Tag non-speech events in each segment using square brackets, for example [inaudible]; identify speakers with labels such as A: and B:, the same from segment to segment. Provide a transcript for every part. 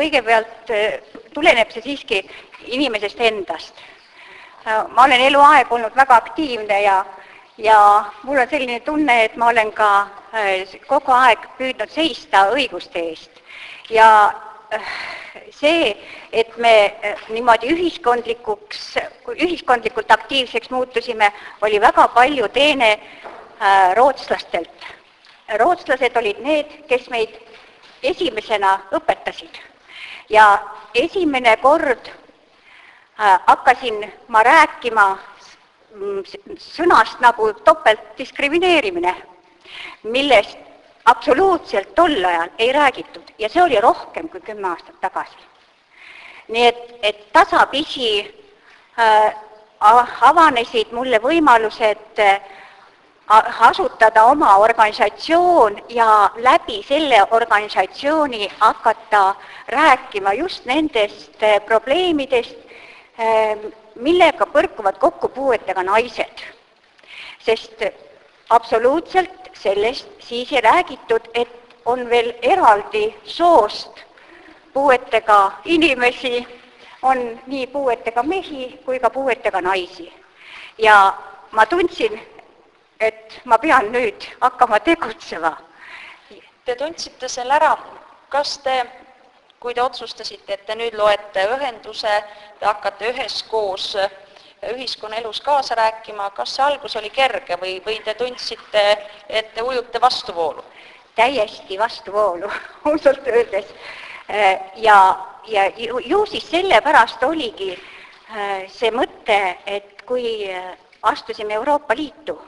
A: kõigepealt eh, tuleneb see siiski inimesest endast. Äh, ma olen eluaeg olnud väga aktiivne ja, ja mul on selline tunne, et ma olen ka äh, kogu aeg püüdnud seista õiguste eest ja äh, see, et me niimoodi ühiskondlikuks, ühiskondlikult aktiivseks muutusime, oli väga palju teene rootslastelt. rootslased olid need, kes meid esimesena õpetasid ja esimene kord äh, hakkasin ma rääkima sõnast nagu topeltdiskrimineerimine, millest absoluutselt tol ajal ei räägitud ja see oli rohkem kui kümme aastat tagasi. nii et, et tasapisi äh, avanesid mulle võimalused äh, asutada oma organisatsioon ja läbi selle organisatsiooni hakata rääkima just nendest eh, probleemidest, eh, millega põrkuvad kokku puuetega naised. sest absoluutselt sellest siis ei räägitud, et on veel eraldi soost puuetega inimesi, on nii puuetega mehi kui ka puuetega naisi. ja ma tundsin, et ma pean nüüd hakkama tegutsema.
B: Te tundsite selle ära, kas te, kui te otsustasite, et te nüüd loete ühenduse, te hakkate üheskoos ühiskonnaelus kaasa rääkima, kas see algus oli kerge või, või te tundsite, et te ujute vastuvoolu?
A: täiesti vastuvoolu, [laughs] ausalt öeldes. ja, ja ju, ju siis sellepärast oligi äh, see mõte, et kui astusime Euroopa Liitu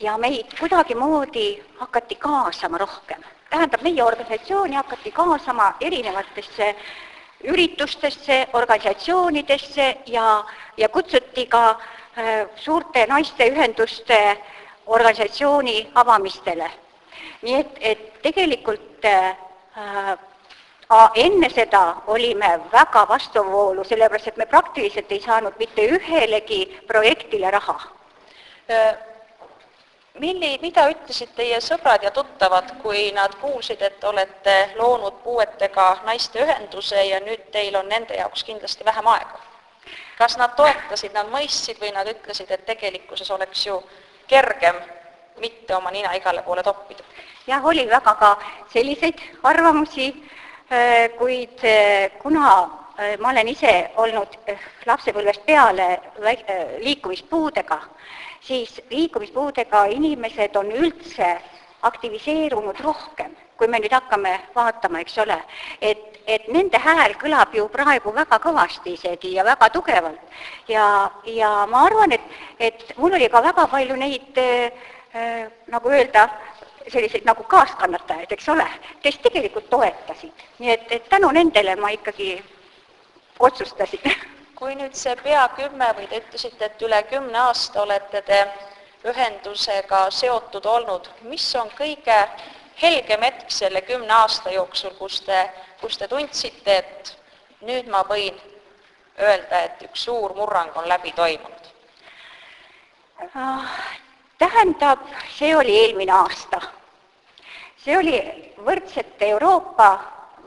A: ja meid kuidagimoodi hakati kaasama rohkem. tähendab, meie organisatsiooni hakati kaasama erinevatesse üritustesse, organisatsioonidesse ja, ja kutsuti ka äh, suurte naisteühenduste organisatsiooni avamistele. nii et, et tegelikult äh, äh, enne seda olime väga vastuvoolu, sellepärast et me praktiliselt ei saanud mitte ühelegi projektile raha
B: äh, milli, mida ütlesid teie sõbrad ja tuttavad, kui nad kuulsid, et olete loonud puuetega naiste ühenduse ja nüüd teil on nende jaoks kindlasti vähem aega? kas nad toetasid, nad mõistsid või nad ütlesid, et tegelikkuses oleks ju kergem mitte oma nina igale poole toppida?
A: jah, oli väga ka selliseid arvamusi, äh, kuid äh, kuna ma olen ise olnud lapsepõlvest peale liikumispuudega, siis liikumispuudega inimesed on üldse aktiviseerunud rohkem, kui me nüüd hakkame vaatama, eks ole, et, et nende hääl kõlab ju praegu väga kõvasti isegi ja väga tugevalt. ja, ja ma arvan, et, et mul oli ka väga palju neid äh, nagu öelda, selliseid nagu kaaskannatajaid, eks ole, kes tegelikult toetasid. nii et, et tänu nendele ma ikkagi otsustasin
B: kui nüüd see pea kümme või te ütlesite, et üle kümne aasta olete te ühendusega seotud olnud, mis on kõige helgem hetk selle kümne aasta jooksul, kus te, kus te tundsite, et nüüd ma võin öelda, et üks suur murrang on läbi toimunud?
A: Ah, tähendab, see oli eelmine aasta. see oli võrdsete Euroopa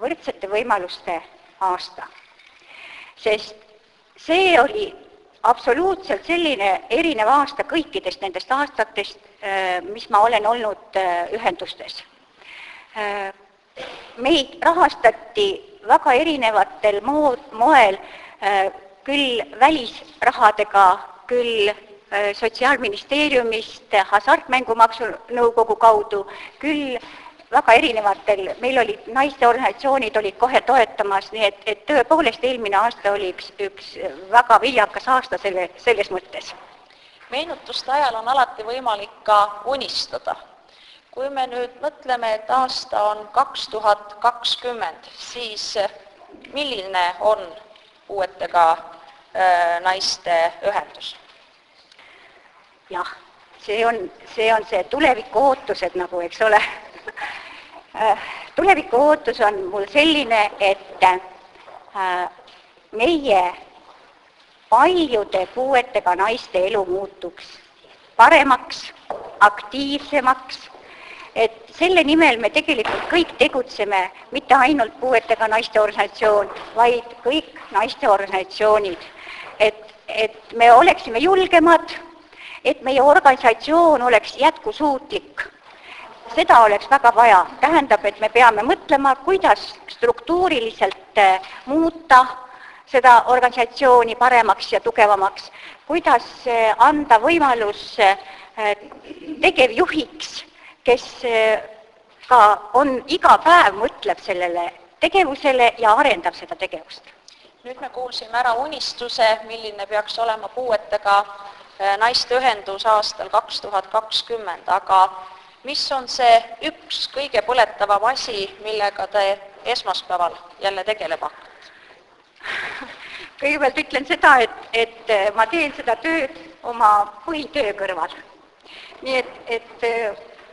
A: võrdsete võimaluste aasta. Sest see oli absoluutselt selline erinev aasta kõikidest nendest aastatest, äh, mis ma olen olnud äh, ühendustes. Äh, meid rahastati väga erinevatel mood, moel, küll välisrahadega, küll Sotsiaalministeeriumist Hasartmängumaksu Nõukogu kaudu, küll väga erinevatel, meil olid naisteorganisatsioonid olid kohe toetamas, nii et, et tõepoolest eelmine aasta oli üks, üks väga viljakas aasta selle, selles mõttes.
B: meenutuste ajal on alati võimalik ka unistada. kui me nüüd mõtleme, et aasta on kaks tuhat kakskümmend, siis milline on puuetega äh, naiste ühendus?
A: jah, see on, see on see tuleviku ootused nagu, eks ole tuleviku ootus on mul selline, et äh, meie paljude puuetega naiste elu muutuks paremaks, aktiivsemaks, et selle nimel me tegelikult kõik tegutseme, mitte ainult puuetega naiste organisatsioon, vaid kõik naisteorganisatsioonid. et, et me oleksime julgemad, et meie organisatsioon oleks jätkusuutlik seda oleks väga vaja, tähendab, et me peame mõtlema, kuidas struktuuriliselt eh, muuta seda organisatsiooni paremaks ja tugevamaks, kuidas eh, anda võimalus eh, tegevjuhiks, kes ka on iga päev, mõtleb sellele tegevusele ja arendab seda tegevust.
B: nüüd me kuulsime ära unistuse, milline peaks olema puuetega naiste ühendus aastal kaks tuhat kakskümmend, aga mis on see üks kõige põletavam asi, millega te esmaspäeval jälle tegelema hakkate? [laughs]
A: kõigepealt ütlen seda, et, et ma teen seda tööd oma põhitöö kõrval. nii et, et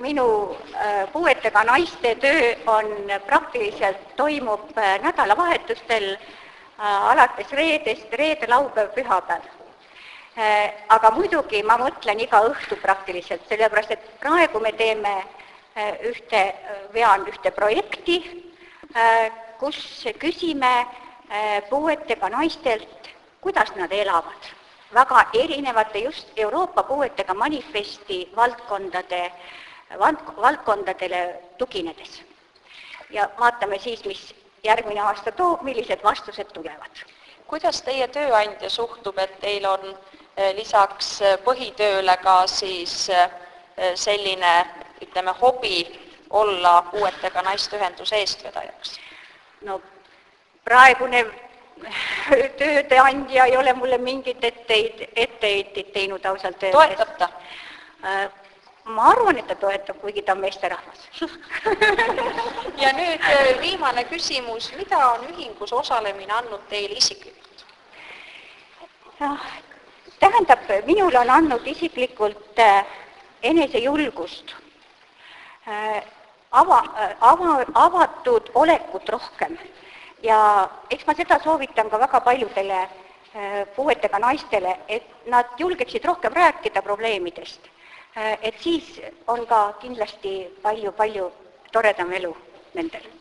A: minu äh, puuetega naiste töö on praktiliselt, toimub äh, nädalavahetustel äh, alates reedest, reede, laupäev, pühapäev Äh, aga muidugi ma mõtlen iga õhtu praktiliselt, sellepärast et praegu me teeme äh, ühte, äh, vean ühte projekti, kus küsime puuetega naistelt, kuidas nad elavad. väga erinevate just Euroopa puuetega manifesti valdkondade, valdkondadele tuginedes. ja vaatame siis, mis järgmine aasta toob, millised vastused tulevad.
B: kuidas teie tööandja suhtub, et teil on Eh, lisaks eh, põhitööle ka siis eh, selline, ütleme, hobi olla puuetega naisteühenduse eestvedajaks?
A: no praegune tööandja ei ole mulle mingit etteid, etteheiteid teinud ausalt
B: öeldes. toetab ta?
A: ma arvan, et ta toetab, kuigi ta on meesterahvas [laughs]
B: ja nüüd viimane küsimus, mida on ühingus osalemine andnud teile isiklikult?
A: Tähendab, minule on andnud isiklikult äh, enesejulgust, äh, ava, äh, ava, avatud olekut rohkem ja eks ma seda soovitan ka väga paljudele puuetega naistele, et nad julgeksid rohkem rääkida probleemidest. et siis on ka kindlasti palju-palju toredam elu nendel